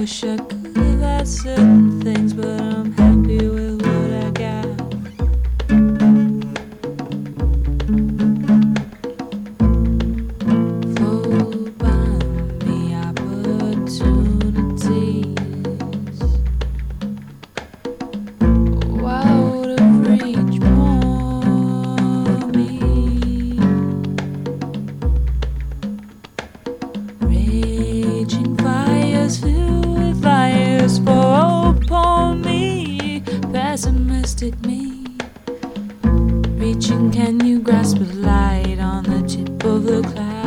wish I could have certain things, but I'm at me. Reaching, can you grasp the light on the tip of the cloud?